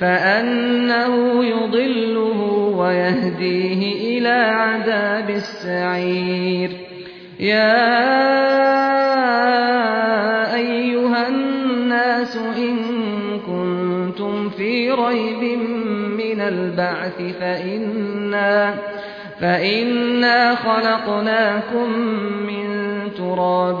فأنه يضله ويهديه إلى عذاب السعير يا أيها الناس إن كنتم في ريب من البعث فإنا, فإنا خلقناكم من تراب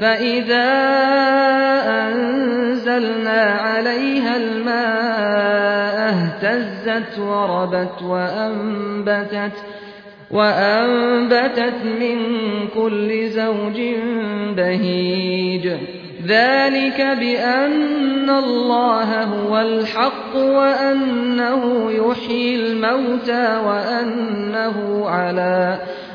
فإذا أنزلنا عليها الماء اهتزت وربت وأنبتت, وأنبتت من كل زوج بهيج ذلك بأن الله هو الحق وأنه يحيي الموتى وأنه على